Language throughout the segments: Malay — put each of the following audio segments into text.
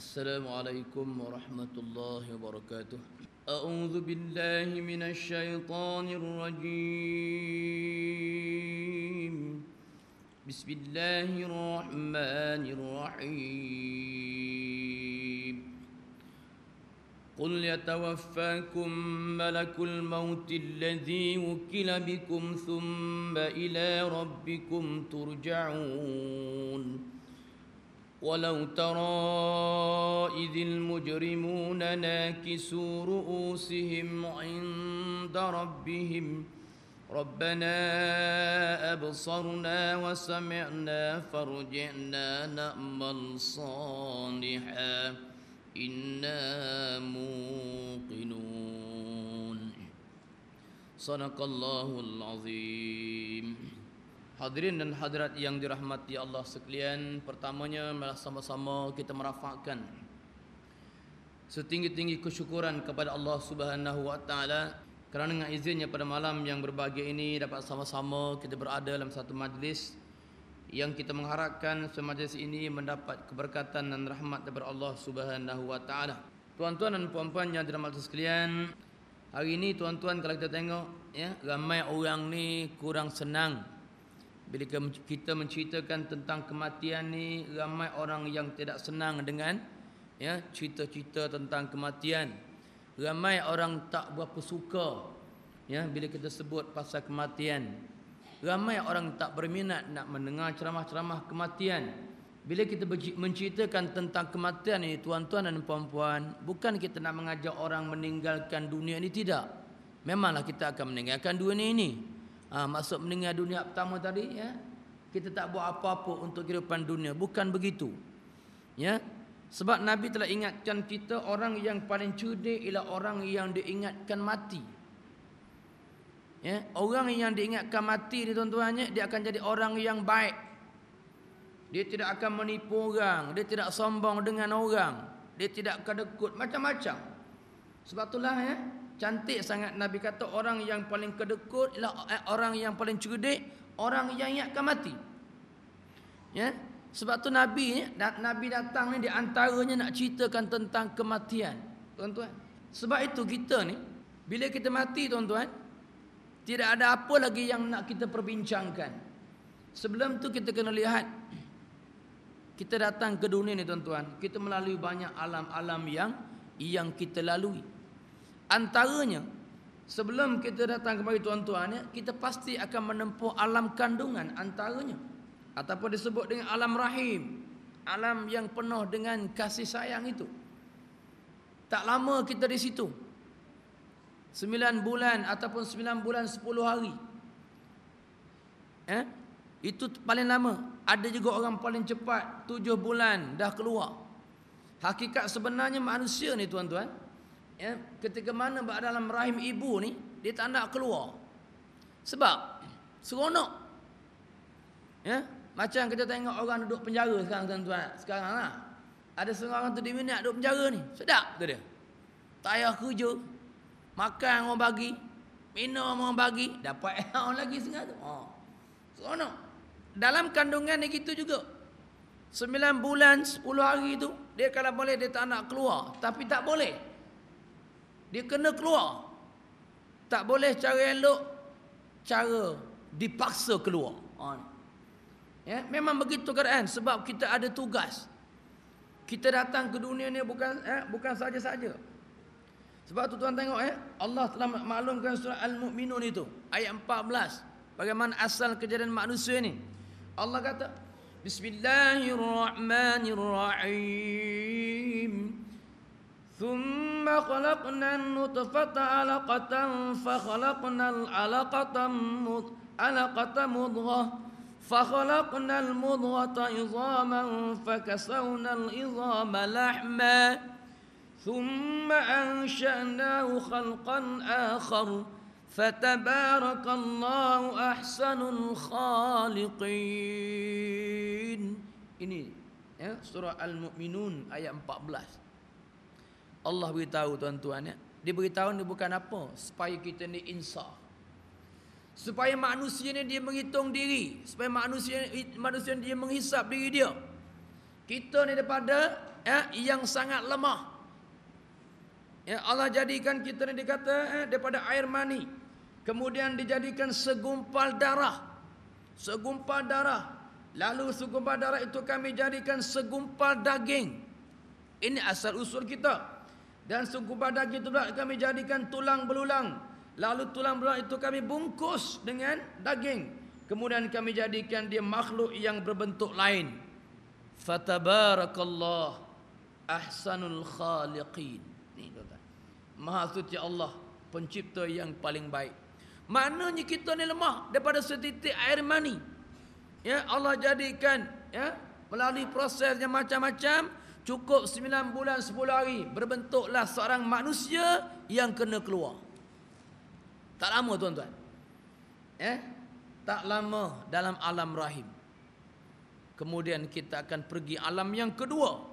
السلام عليكم ورحمة الله وبركاته. أعوذ بالله من الشيطان الرجيم. بسم الله الرحمن الرحيم. قل يتوفاكم ملك الموت الذي وكل بكم ثم إلى ربكم ترجعون. ولو ترى إذ المجرمون ناكسوا رؤوسهم عند ربهم ربنا أبصرنا وسمعنا فارجعنا نأمل صالحا إنا موقنون. صدق الله العظيم. Hadirin dan hadirat yang dirahmati Allah sekalian, pertamanya adalah sama-sama kita merafakkan setinggi-tinggi kesyukuran kepada Allah Subhanahu wa taala kerana dengan izinnya pada malam yang berbahagia ini dapat sama-sama kita berada dalam satu majlis yang kita mengharapkan semajlis ini mendapat keberkatan dan rahmat daripada Allah Subhanahu wa taala. Tuan-tuan dan puan-puan yang dirahmati sekalian, hari ini tuan-tuan kalau kita tengok ya, ramai orang ni kurang senang bila kita menceritakan tentang kematian ni ramai orang yang tidak senang dengan ya cerita-cerita tentang kematian. Ramai orang tak berapa suka ya bila kita sebut pasal kematian. Ramai orang tak berminat nak mendengar ceramah-ceramah kematian. Bila kita menceritakan tentang kematian ini tuan-tuan dan puan-puan bukan kita nak mengajak orang meninggalkan dunia ini tidak. Memanglah kita akan meninggalkan dunia ini Ha, maksud meninggal dunia pertama tadi ya. Kita tak buat apa-apa untuk kehidupan dunia, bukan begitu. Ya. Sebab Nabi telah ingatkan kita orang yang paling cerdik ialah orang yang diingatkan mati. Ya, orang yang diingatkan mati ni tuan-tuannya dia akan jadi orang yang baik. Dia tidak akan menipu orang, dia tidak sombong dengan orang, dia tidak kedekut macam-macam. Sebab itulah ya, Cantik sangat Nabi kata orang yang paling kedekut ialah eh, orang yang paling cerdik, orang yang ingatkan mati. Ya. Sebab tu Nabi Nabi datang ni di antaranya nak ceritakan tentang kematian. Tuan-tuan. Sebab itu kita ni bila kita mati tuan-tuan tidak ada apa lagi yang nak kita perbincangkan. Sebelum tu kita kena lihat kita datang ke dunia ni tuan-tuan, kita melalui banyak alam-alam yang yang kita lalui. Antaranya sebelum kita datang kepada tuan-tuan ya, kita pasti akan menempuh alam kandungan antaranya ataupun disebut dengan alam rahim, alam yang penuh dengan kasih sayang itu. Tak lama kita di situ. Sembilan bulan ataupun sembilan bulan sepuluh hari. Eh? Itu paling lama. Ada juga orang paling cepat tujuh bulan dah keluar. Hakikat sebenarnya manusia ni tuan-tuan ya, ketika mana dalam rahim ibu ni dia tak nak keluar. Sebab seronok. Ya macam kita tengok orang duduk penjara sekarang tuan-tuan. Sekarang lah. Ada seorang tu di minat duduk penjara ni. Sedap tu dia. Tak payah kerja. Makan orang bagi. Minum orang bagi. Dapat orang lagi setengah tu. Oh. seronok. Dalam kandungan ni gitu juga. Sembilan bulan, sepuluh hari tu Dia kalau boleh dia tak nak keluar. Tapi tak boleh dia kena keluar. Tak boleh cara elok, cara dipaksa keluar. Ha. Ya, memang begitu keadaan sebab kita ada tugas. Kita datang ke dunia ni bukan eh, bukan saja-saja. Sebab tu tuan tengok eh, Allah telah maklumkan surah Al-Mu'minun itu, ayat 14. Bagaimana asal kejadian manusia ni? Allah kata, Bismillahirrahmanirrahim. ثم خلقنا النطفة علقة فخلقنا العلقة علقة مضغة فخلقنا المضغة عظاما فكسونا العظام لحما ثم أنشأناه خلقا آخر فتبارك الله أحسن الخالقين. Ini ya surah Al-Mu'minun ayat 14 Allah beritahu tuan-tuan ya. Dia beritahu ni bukan apa, supaya kita ni insaf. Supaya manusia ni dia menghitung diri, supaya manusia manusia dia menghisap diri dia. Kita ni daripada ya, yang sangat lemah. Ya, Allah jadikan kita ni dikata eh, daripada air mani. Kemudian dijadikan segumpal darah. Segumpal darah. Lalu segumpal darah itu kami jadikan segumpal daging. Ini asal usul kita. Dan segumpal daging itu kami jadikan tulang belulang. Lalu tulang belulang itu kami bungkus dengan daging. Kemudian kami jadikan dia makhluk yang berbentuk lain. Fatabarakallah ahsanul khaliqin. Ni tuan Maha suci Allah, pencipta yang paling baik. Maknanya kita ni lemah daripada setitik air mani. Ya, Allah jadikan ya melalui proses yang macam-macam cukup 9 bulan 10 hari berbentuklah seorang manusia yang kena keluar. Tak lama tuan-tuan. Ya? Tak lama dalam alam rahim. Kemudian kita akan pergi alam yang kedua.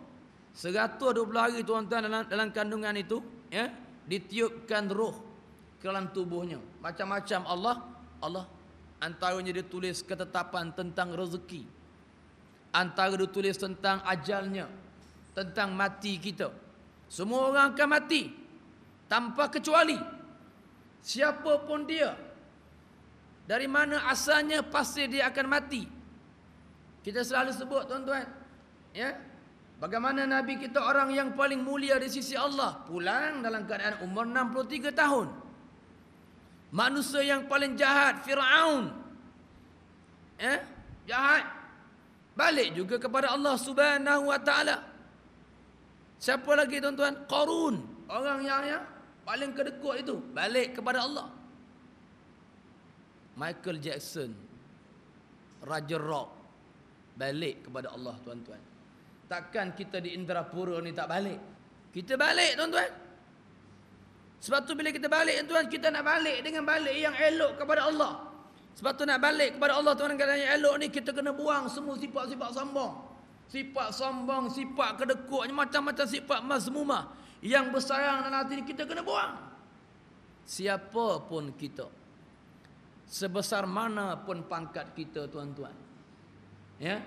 120 hari tuan-tuan dalam dalam kandungan itu, ya, ditiupkan roh ke dalam tubuhnya. Macam-macam Allah, Allah antaranya dia tulis ketetapan tentang rezeki. Antara dia tulis tentang ajalnya, tentang mati kita. Semua orang akan mati tanpa kecuali siapa pun dia. Dari mana asalnya pasti dia akan mati. Kita selalu sebut tuan-tuan. Ya. Bagaimana Nabi kita orang yang paling mulia di sisi Allah. Pulang dalam keadaan umur 63 tahun. Manusia yang paling jahat. Fir'aun. Ya. Jahat. Balik juga kepada Allah subhanahu wa ta'ala. Siapa lagi tuan-tuan? Qarun. Orang yang ya, paling kedekut itu. Balik kepada Allah. Michael Jackson. Raja Rock balik kepada Allah tuan-tuan. Takkan kita di Indrapura ni tak balik. Kita balik tuan-tuan. Sebab tu bila kita balik tuan kita nak balik dengan balik yang elok kepada Allah. Sebab tu nak balik kepada Allah tuan kata yang elok ni kita kena buang semua sifat-sifat sombong. Sifat sombong, sifat kedekut, macam-macam sifat mazmumah yang bersayang dalam hati ni kita kena buang. Siapa pun kita. Sebesar mana pun pangkat kita tuan-tuan. Ya.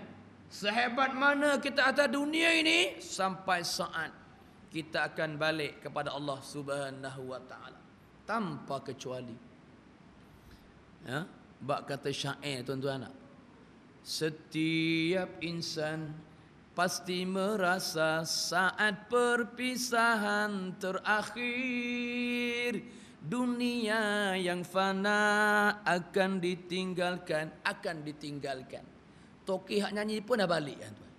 Sehebat mana kita atas dunia ini sampai saat kita akan balik kepada Allah Subhanahu wa taala tanpa kecuali. Ya, bab kata syair tuan-tuan. Setiap insan pasti merasa saat perpisahan terakhir dunia yang fana akan ditinggalkan akan ditinggalkan Toki hak nyanyi pun dah balik kan tuan.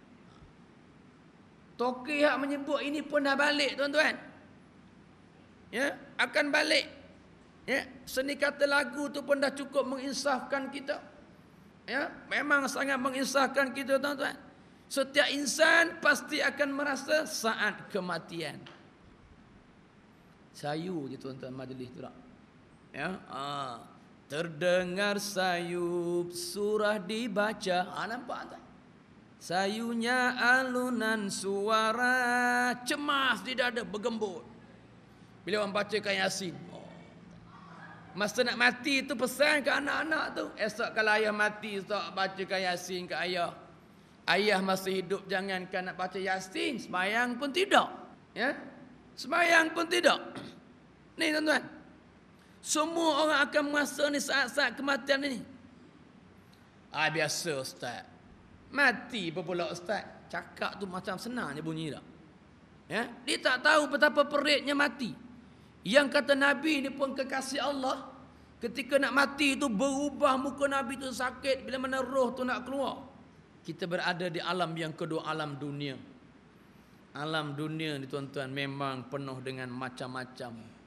Toki hak menyebut ini pun dah balik tuan-tuan. Ya, akan balik. Ya, seni kata lagu tu pun dah cukup menginsafkan kita. Ya, memang sangat menginsafkan kita tuan-tuan. Setiap insan pasti akan merasa saat kematian. Sayu je tuan-tuan majlis tu tak? Ya, ah. Terdengar sayup surah dibaca. Ha, nampak tak? Sayunya alunan suara cemas di dada bergembut. Bila orang bacakan Yasin. Oh. Masa nak mati tu pesan ke anak-anak tu. Esok kalau ayah mati, esok bacakan Yasin ke ayah. Ayah masih hidup jangankan nak baca Yasin. Semayang pun tidak. Ya? Semayang pun tidak. Ni tuan-tuan. Semua orang akan merasa ni saat-saat kematian ini. Ah biasa ustaz. Mati pula ustaz. Cakap tu macam senang je bunyi tak? Ya, dia tak tahu betapa peritnya mati. Yang kata Nabi ni pun kekasih Allah, ketika nak mati itu berubah muka Nabi tu sakit bila mana roh tu nak keluar. Kita berada di alam yang kedua, alam dunia. Alam dunia ni tuan-tuan memang penuh dengan macam-macam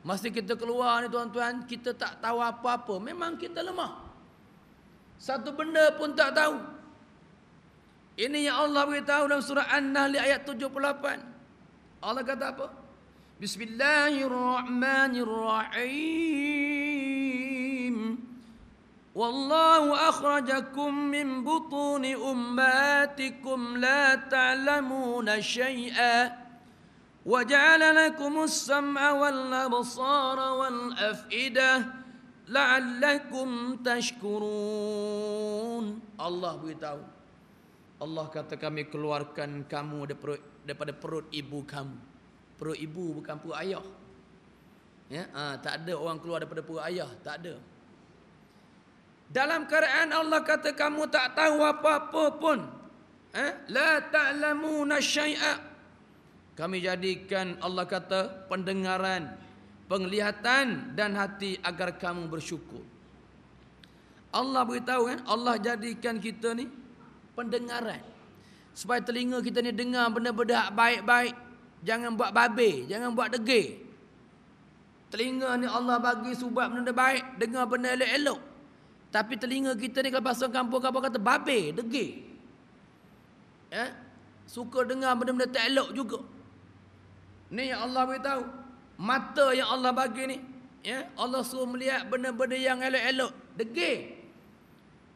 Masa kita keluar ni tuan-tuan, kita tak tahu apa-apa. Memang kita lemah. Satu benda pun tak tahu. Ini yang Allah beritahu dalam surah An-Nahl ayat 78. Allah kata apa? Bismillahirrahmanirrahim. والله أخرجكم من بطون أمهاتكم لا تعلمون شيئا وجعل لكم السمع والأبصار والأفئدة لعلكم تشكرون الله beritahu. Allah kata kami keluarkan kamu daripada perut ibu kamu. Perut ibu bukan perut ayah. Ya ha, tak ada orang keluar daripada perut ayah. Tak ada. Dalam keadaan Allah kata kamu tak tahu apa-apa pun. Eh? La ta'lamuna syai'a. Kami jadikan Allah kata pendengaran, penglihatan dan hati agar kamu bersyukur. Allah beritahu kan, Allah jadikan kita ni pendengaran. Supaya telinga kita ni dengar benda-benda baik-baik. Jangan buat babe, jangan buat degil. Telinga ni Allah bagi subab benda baik, dengar benda elok-elok. Tapi telinga kita ni kalau pasal kampung kampung kata babe, degil. Ya? Suka dengar benda-benda tak elok juga. Ni yang Allah beritahu. Mata yang Allah bagi ni, ya, Allah suruh melihat benda-benda yang elok-elok, degil.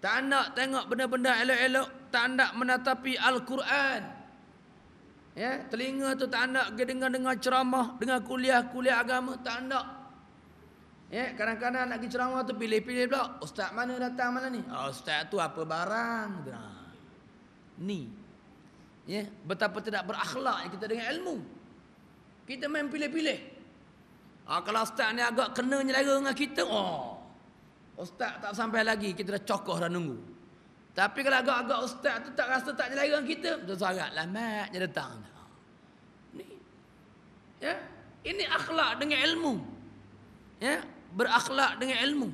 Tak nak tengok benda-benda elok-elok, tak nak menatapi Al-Quran. Ya, telinga tu tak nak dengar-dengar ceramah, dengar kuliah-kuliah agama, tak nak. Ya, kadang-kadang nak pergi ceramah tu pilih-pilih pula. Ustaz mana datang mana ni? Oh, ustaz tu apa barang? Ha. Ni. Ya, betapa tidak berakhlak kita dengan ilmu. Kita main pilih-pilih. Ah, kalau ustaz ni agak kena nyelera dengan kita, oh. Ustaz tak sampai lagi, kita dah cokoh dah nunggu. Tapi kalau agak-agak ustaz tu tak rasa tak nyelera dengan kita, tu sangat lambat dia datang. Ni. Ya, ini akhlak dengan ilmu. Ya, berakhlak dengan ilmu.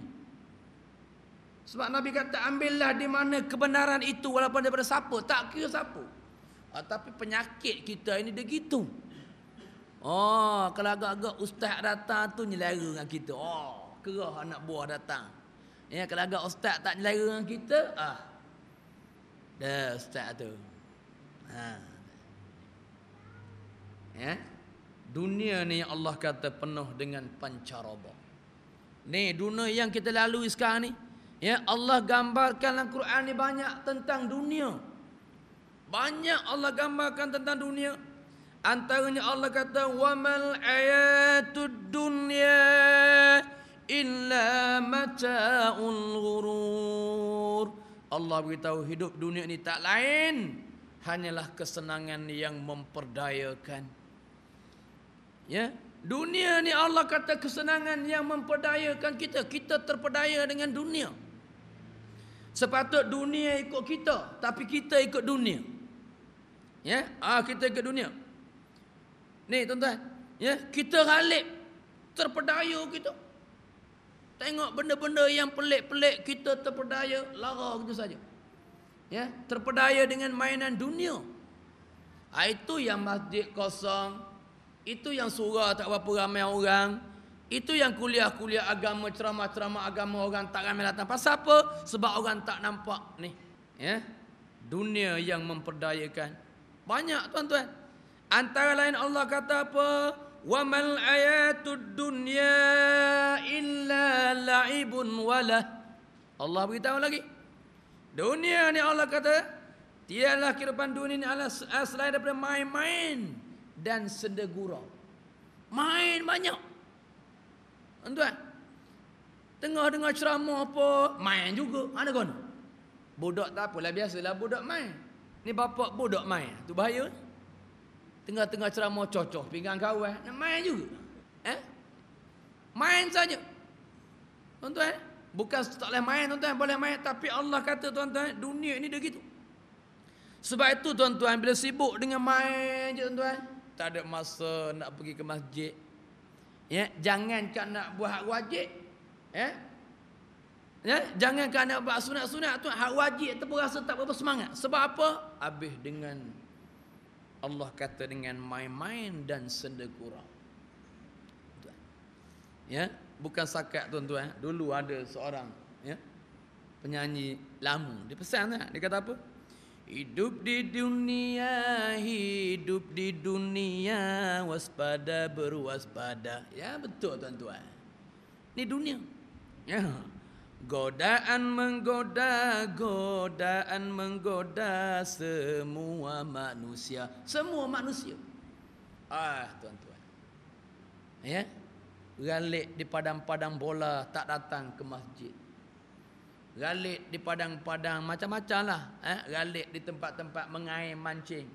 Sebab Nabi kata ambillah di mana kebenaran itu walaupun daripada siapa, tak kira siapa. Ah, tapi penyakit kita ini dia gitu. Oh, kalau agak-agak ustaz datang tu nyelera dengan kita. Oh, kerah anak buah datang. Ya, kalau agak ustaz tak nyelera dengan kita, ah. Dah ustaz tu. Ha. Ya. Dunia ni Allah kata penuh dengan pancaroba. Ni dunia yang kita lalui sekarang ni. Ya Allah gambarkan dalam Quran ni banyak tentang dunia. Banyak Allah gambarkan tentang dunia. Antaranya Allah kata wamal ayatud dunya illa mata'ul ghurur. Allah beritahu hidup dunia ni tak lain hanyalah kesenangan yang memperdayakan. Ya, Dunia ni Allah kata kesenangan yang memperdayakan kita. Kita terpedaya dengan dunia. Sepatut dunia ikut kita. Tapi kita ikut dunia. Ya, ah kita ikut dunia. Ni tuan-tuan. Ya, kita galip. Terpedaya kita. Tengok benda-benda yang pelik-pelik kita terpedaya. Lara gitu saja. Ya, terpedaya dengan mainan dunia. Ah, itu yang masjid kosong. Itu yang surah tak berapa ramai orang. Itu yang kuliah-kuliah agama, ceramah-ceramah agama orang tak ramai datang. Pasal apa? Sebab orang tak nampak ni. Ya. Dunia yang memperdayakan. Banyak tuan-tuan. Antara lain Allah kata apa? Wa mal ayatud dunya illa la'ibun walah. Allah beritahu lagi. Dunia ni Allah kata, tiadalah kehidupan dunia ni adalah selain daripada main-main dan sendegurau. Main banyak. Tuan. Tengah dengar ceramah apa, main juga. Ada kan? Budak tak apalah biasalah budak main. Ni bapak budak main. Tu bahaya. Tengah-tengah ceramah cocok pinggang kawan, nak main juga. Eh? Main saja. Tuan-tuan, bukan tak boleh main tuan-tuan, boleh main tapi Allah kata tuan-tuan, dunia ini dia gitu. Sebab itu tuan-tuan bila sibuk dengan main je tuan-tuan, tak ada masa nak pergi ke masjid. Ya, jangan kan nak buat hak wajib. Ya. Ya, jangan kan nak buat sunat-sunat tu hak wajib tu rasa tak berapa semangat. Sebab apa? Habis dengan Allah kata dengan main-main dan sendegurau. Ya, bukan sakat tuan-tuan. Dulu ada seorang ya, penyanyi lama. Dia pesan tak? Dia kata apa? Hidup di dunia, hidup di dunia, waspada berwaspada. Ya betul tuan-tuan. Ini dunia. Ya. Godaan menggoda, godaan menggoda semua manusia. Semua manusia. Ah tuan-tuan. Ya. Galik di padang-padang bola tak datang ke masjid. Galik di padang-padang macam-macam lah. Eh? Galik di tempat-tempat mengair mancing.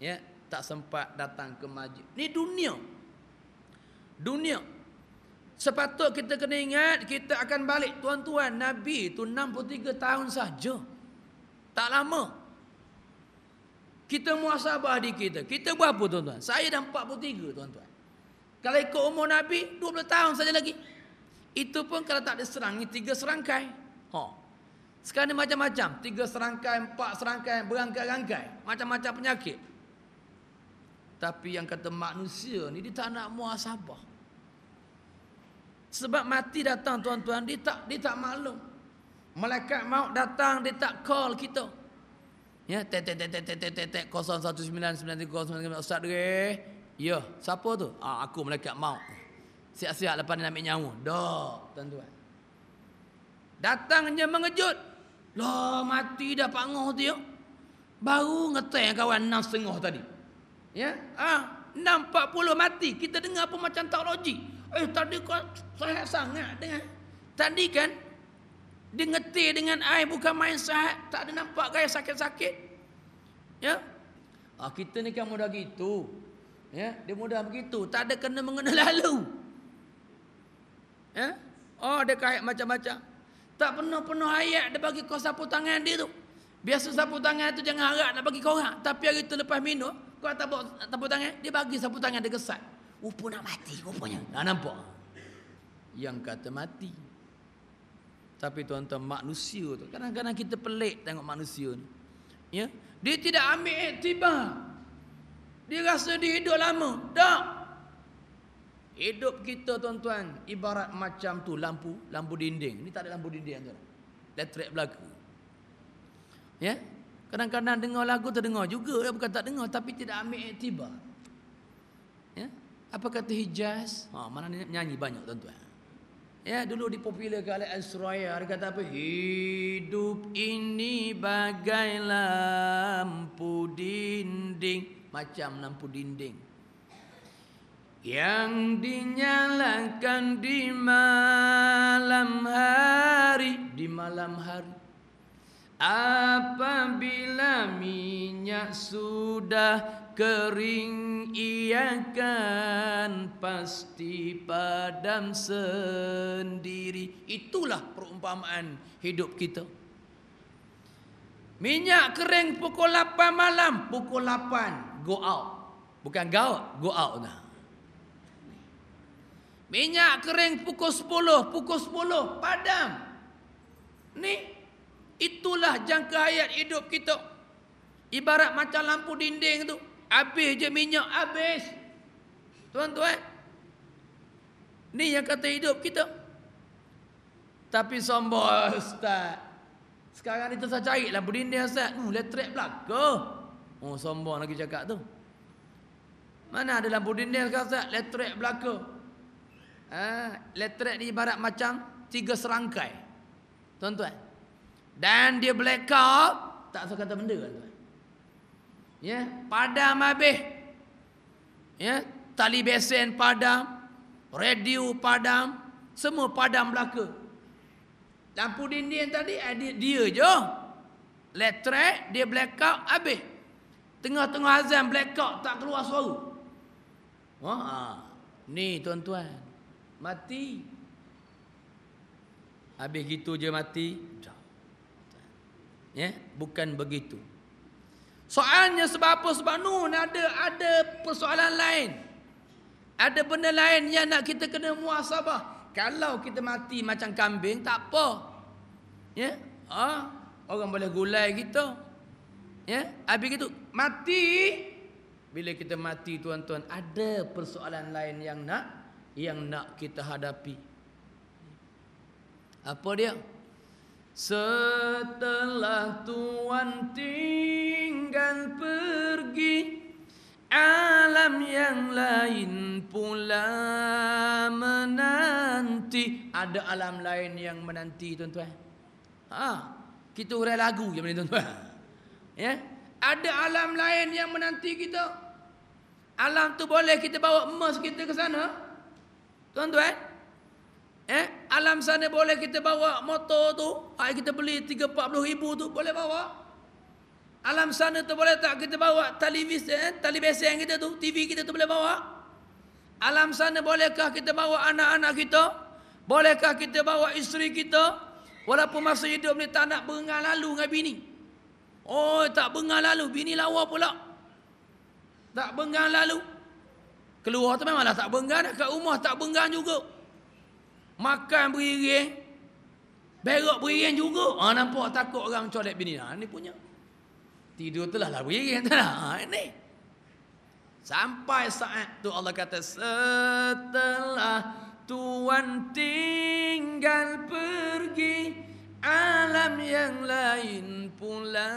Ya, tak sempat datang ke masjid. Ni dunia. Dunia. Sepatut kita kena ingat kita akan balik tuan-tuan Nabi tu 63 tahun saja. Tak lama. Kita muasabah di kita. Kita berapa tuan-tuan? Saya dah 43 tuan-tuan. Kalau ikut umur Nabi 20 tahun saja lagi. Itu pun kalau tak ada serang ni tiga serangkai. Ha. Sekarang macam-macam. Tiga serangkai, empat serangkai, berangkai-rangkai. Macam-macam penyakit. Tapi yang kata manusia ni dia tak nak muasabah. Sebab mati datang tuan-tuan dia tak dia tak maklum. Malaikat maut datang dia tak call kita. Ya, tet tet tet tet tet tet tet 01993099 Ustaz Dre. Ya, siapa tu? Ah aku malaikat maut. Siap-siap lepas ni nak ambil nyawa. Dah, tuan-tuan. Datangnya mengejut. Lah mati dah pangoh tu ya. Baru ngeteng kawan enam setengah tadi. Ya, ah, enam empat puluh mati. Kita dengar apa macam teknologi. Eh tadi kau sehat sangat dengar. Tadi kan dia ngetir dengan air bukan main sehat. Tak ada nampak gaya sakit-sakit. Ya. Ah, kita ni kan mudah gitu. Ya, dia mudah begitu. Tak ada kena mengena lalu. Ya. Oh, dia kait macam-macam. Tak penuh-penuh ayat dia bagi kau sapu tangan dia tu. Biasa sapu tangan tu jangan harap nak bagi kau orang. Tapi hari tu lepas minum, kau tak sapu tangan, dia bagi sapu tangan dia kesat. Rupa nak mati rupanya. Dah nampak? Yang kata mati. Tapi tuan-tuan manusia tu. Kadang-kadang kita pelik tengok manusia ni. Ya? Dia tidak ambil iktibar. Dia rasa dia hidup lama. Tak. Hidup kita tuan-tuan ibarat macam tu lampu, lampu dinding. Ini tak ada lampu dinding tuan. Elektrik berlaku. Ya? Kadang-kadang dengar lagu terdengar juga, ya? bukan tak dengar tapi tidak ambil iktibar. Ya? Apa kata Hijaz? Ha, mana nyanyi banyak tuan-tuan. Ya, dulu dipopularkan oleh Al-Suraya. Dia kata apa? Hidup ini bagai lampu dinding. Macam lampu dinding yang dinyalakan di malam hari di malam hari. Apabila minyak sudah kering ia kan pasti padam sendiri. Itulah perumpamaan hidup kita. Minyak kering pukul 8 malam pukul 8 go out. Bukan go out go out dah Minyak kering pukul 10, pukul 10 padam. Ni itulah jangka hayat hidup kita. Ibarat macam lampu dinding tu. Habis je minyak habis. Tuan-tuan. Ni yang kata hidup kita. Tapi sombong ustaz. Sekarang ni saya cari lampu dinding ustaz. Hmm, elektrik belaka. Oh sombong lagi cakap tu. Mana ada lampu dinding sekarang ustaz? Elektrik belaka. Ha, elektrik ni ibarat macam tiga serangkai. Tuan-tuan. Dan dia blackout, tak usah kata benda tuan. Ya, padam habis. Ya, tali besen padam, radio padam, semua padam belaka. Lampu dinding tadi eh, dia je. Elektrik dia blackout habis. Tengah-tengah azan blackout tak keluar suara. Wah, ni tuan-tuan. Mati. Habis gitu je mati. Ya, bukan begitu. Soalnya sebab apa? Sebab nun ada ada persoalan lain. Ada benda lain yang nak kita kena muasabah. Kalau kita mati macam kambing tak apa. Ya? Ha? Orang boleh gulai kita. Ya? Habis gitu mati bila kita mati tuan-tuan ada persoalan lain yang nak yang nak kita hadapi. Apa dia? Setelah Tuhan tinggal pergi Alam yang lain pula menanti Ada alam lain yang menanti tuan-tuan ha, Kita urai lagu je tuan-tuan ya? Ada alam lain yang menanti kita Alam tu boleh kita bawa emas kita ke sana Tuan-tuan, Eh, alam sana boleh kita bawa motor tu, hai kita beli 3 40 ribu tu boleh bawa. Alam sana tu boleh tak kita bawa televisi eh, yang kita tu, TV kita tu boleh bawa? Alam sana bolehkah kita bawa anak-anak kita? Bolehkah kita bawa isteri kita? Walaupun masa hidup ni tak nak bengal lalu dengan bini. Oh, tak bengal lalu, bini lawa pula. Tak bengal lalu. Keluar tu memanglah tak bengal, kat rumah tak bengal juga. Makan beriring. Berok beriring juga. Ha, nampak takut orang colek bini. Ha, ni punya. Tidur tu lah beriring tu lah. Ha, ni. Sampai saat tu Allah kata. Setelah Tuhan tinggal pergi. Alam yang lain pula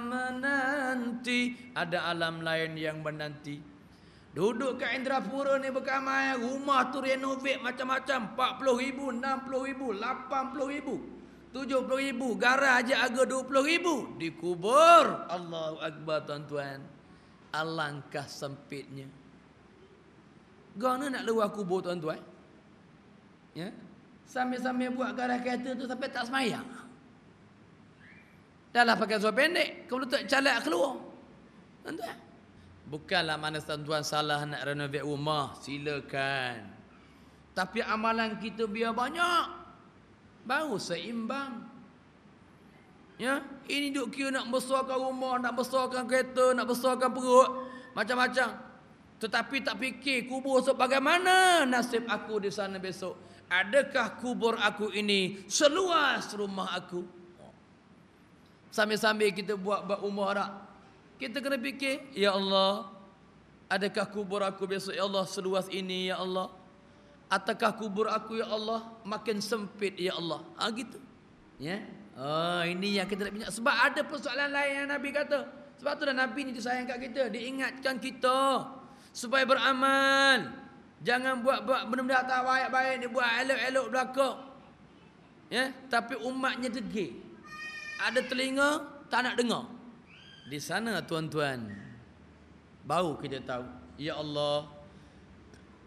menanti. Ada alam lain yang menanti. Duduk kat Indrapura ni berkamai rumah tu renovate macam-macam 40 ribu, 60 ribu, 80 ribu 70 ribu, garaj aja harga 20 ribu Dikubur. Allahu Akbar tuan-tuan. Alangkah sempitnya. Gana nak luar kubur tuan-tuan? Ya? Sambil-sambil buat garaj kereta tu sampai tak semayang. Dah lah pakai suara pendek. Kalau tak calak keluar. Tuan-tuan Bukanlah mana tuan salah nak renovate rumah. Silakan. Tapi amalan kita biar banyak. Baru seimbang. Ya, ini duk kira nak besarkan rumah, nak besarkan kereta, nak besarkan perut, macam-macam. Tetapi tak fikir kubur sebagaimana nasib aku di sana besok. Adakah kubur aku ini seluas rumah aku? Sambil-sambil kita buat buat rumah tak? Kita kena fikir, Ya Allah, adakah kubur aku besok, Ya Allah, seluas ini, Ya Allah? Ataukah kubur aku, Ya Allah, makin sempit, Ya Allah? Ha, gitu. Ya? Oh, ini yang kita nak minyak. Sebab ada persoalan lain yang Nabi kata. Sebab tu dah Nabi ni disayang kat kita. Diingatkan kita. Supaya beramal. Jangan buat-buat benda-benda tak baik-baik ni. Buat elok-elok belakang. Ya? Tapi umatnya degil. Ada telinga, tak nak dengar. Di sana tuan-tuan. Baru kita tahu. Ya Allah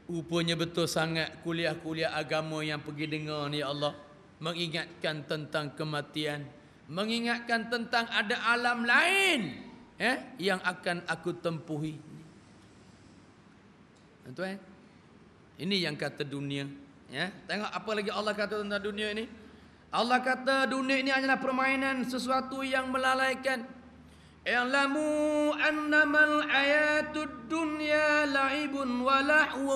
Rupanya betul sangat kuliah-kuliah agama yang pergi dengar ni Ya Allah. Mengingatkan tentang kematian. Mengingatkan tentang ada alam lain eh, Yang akan aku tempuhi. Tuan-tuan Ini yang kata dunia ya. Tengok apa lagi Allah kata tentang dunia ini. Allah kata dunia ini adalah permainan sesuatu yang melalaikan اعلموا أنما الحياة الدنيا لعب ولحو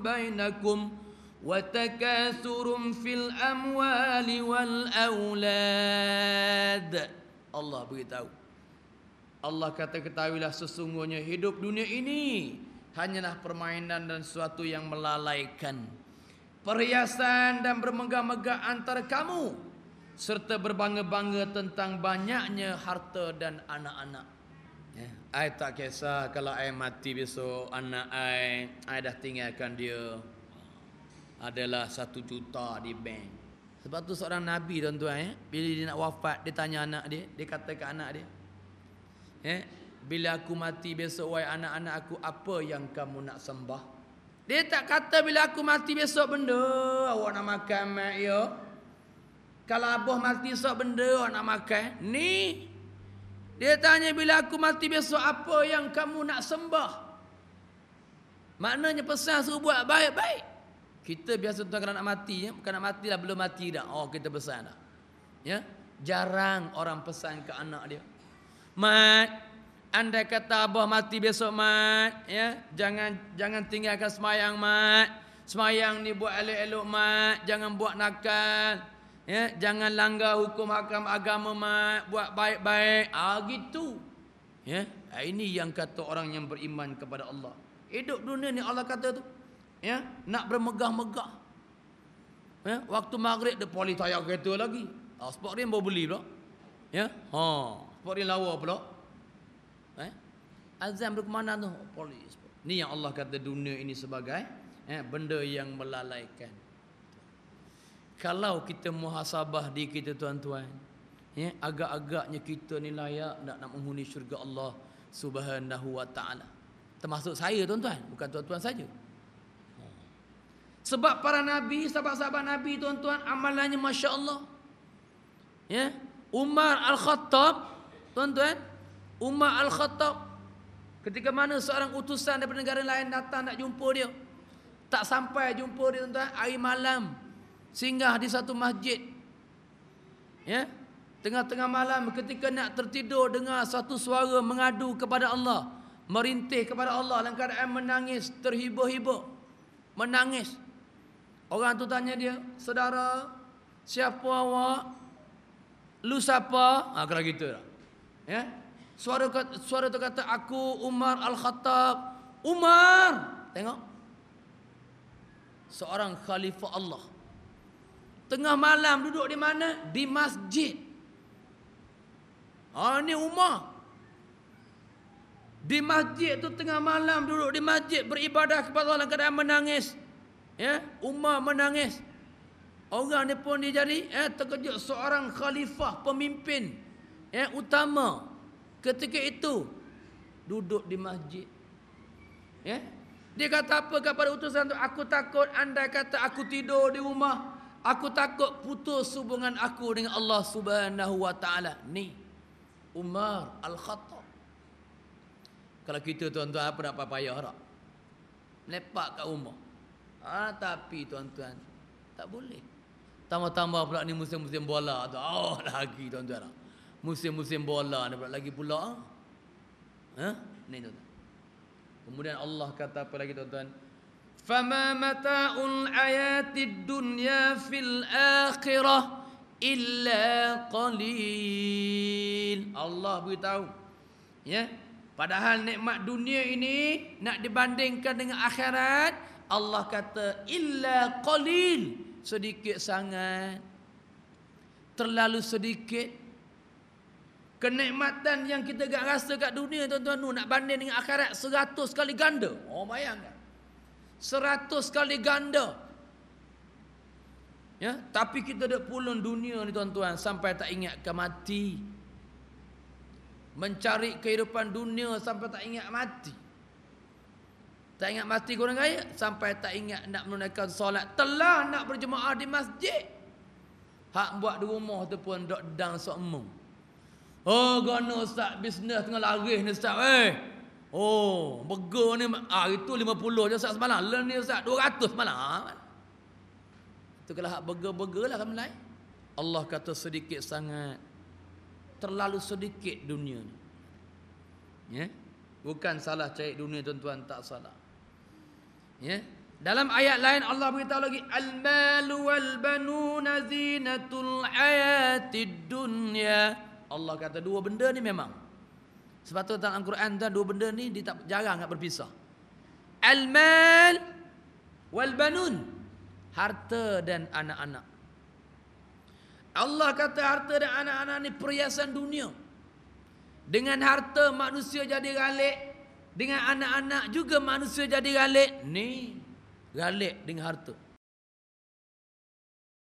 bainakum wa takasurun fil amwali wal والأولاد Allah beritahu. Allah kata ketahuilah sesungguhnya hidup dunia ini hanyalah permainan dan sesuatu yang melalaikan. Perhiasan dan bermegah-megah antara kamu serta berbangga-bangga tentang banyaknya harta dan anak-anak. Ya, I tak kisah kalau I mati besok anak I, I dah tinggalkan dia adalah satu juta di bank. Sebab tu seorang Nabi tuan-tuan ya, bila dia nak wafat dia tanya anak dia, dia kata ke anak dia. Ya, bila aku mati besok wahai anak-anak aku apa yang kamu nak sembah? Dia tak kata bila aku mati besok benda awak nak makan mak ya. Kalau abah mati sok benda nak makan. Ni. Dia tanya bila aku mati besok apa yang kamu nak sembah. Maknanya pesan suruh buat baik-baik. Kita biasa tuan kalau nak mati. Ya? Bukan nak mati lah belum mati dah. Oh kita pesan dah. Ya? Jarang orang pesan ke anak dia. Mat. Andai kata abah mati besok mat. Ya? Jangan jangan tinggalkan semayang mat. Semayang ni buat elok-elok mat. Jangan buat nakal. Ya, jangan langgar hukum hakam agama mat, buat baik-baik. Ah gitu. Ya, ah, ini yang kata orang yang beriman kepada Allah. Hidup dunia ni Allah kata tu. Ya, nak bermegah-megah. Ya, waktu maghrib dia poli tayar kereta lagi. Ah, sport dia baru beli pula. Ya, ha, sport dia lawa pula. Eh? Azam ke mana tu? Polis. Ni yang Allah kata dunia ini sebagai eh, benda yang melalaikan. Kalau kita muhasabah di kita tuan-tuan ya, Agak-agaknya kita ni layak nak, nak menghuni syurga Allah Subhanahu wa ta'ala Termasuk saya tuan-tuan Bukan tuan-tuan saja. Sebab para nabi, sahabat-sahabat nabi tuan-tuan amalannya masya-Allah. Ya. Umar Al-Khattab, tuan-tuan, Umar Al-Khattab ketika mana seorang utusan daripada negara lain datang nak jumpa dia. Tak sampai jumpa dia tuan-tuan, hari malam singgah di satu masjid. Ya. Tengah-tengah malam ketika nak tertidur dengar satu suara mengadu kepada Allah, merintih kepada Allah dalam keadaan menangis terhibur-hibur. Menangis. Orang tu tanya dia, "Saudara, siapa awak?" Lu siapa? Ha, kira gitu. Ya. Suara suara tu kata aku Umar Al-Khattab. Umar. Tengok. Seorang khalifah Allah. Tengah malam duduk di mana? Di masjid. Ah ni Umar. Di masjid tu tengah malam duduk di masjid beribadah kepada Allah keadaan menangis. Ya, Umar menangis. Orang ni pun dia jadi eh, terkejut seorang khalifah pemimpin eh, utama ketika itu duduk di masjid. Eh? Dia kata apa kepada utusan tu? Aku takut anda kata aku tidur di rumah. Aku takut putus hubungan aku dengan Allah Subhanahu wa taala. Ni Umar Al-Khattab. Kalau kita tuan-tuan apa nak payah tak? Lepak kat rumah. Ah tapi tuan-tuan tak boleh. Tambah-tambah pula ni musim-musim bola tu. Oh lagi tuan-tuan. Musim-musim bola ni pula lagi pula. Ha? Ni tuan. Kemudian Allah kata apa lagi tuan-tuan? Fama mata'ul ayatid dunya fil akhirah illa qalil. Allah beritahu. Ya. Padahal nikmat dunia ini nak dibandingkan dengan akhirat, Allah kata illa qalil sedikit sangat terlalu sedikit kenikmatan yang kita gak rasa kat dunia tuan-tuan nak banding dengan akhirat seratus kali ganda oh bayangkan seratus kali ganda ya tapi kita dak pulun dunia ni tuan-tuan sampai tak ingat ke mati mencari kehidupan dunia sampai tak ingat mati tak ingat mati korang kaya sampai tak ingat nak menunaikan solat. Telah nak berjemaah di masjid. Hak buat di rumah tu pun dok dang sok emung. Oh, gana ustaz bisnes tengah laris ni ustaz. Eh. Oh, burger ni ah itu 50 je ustaz semalam. Len ni ustaz 200 semalam. Tu kalau hak burger-burger lah kan mulai. Allah kata sedikit sangat. Terlalu sedikit dunia ni. Ya. Bukan salah cari dunia tuan-tuan tak salah. Ya. Dalam ayat lain Allah beritahu lagi al-mal wal banuna zinatul hayatid dunya. Allah kata dua benda ni memang. Sebab tu dalam Al-Quran tu dua benda ni dia tak jarang nak berpisah. Al-mal wal banun. Harta dan anak-anak. Allah kata harta dan anak-anak ni perhiasan dunia. Dengan harta manusia jadi galik dengan anak-anak juga manusia jadi galik. Ni galik dengan harta.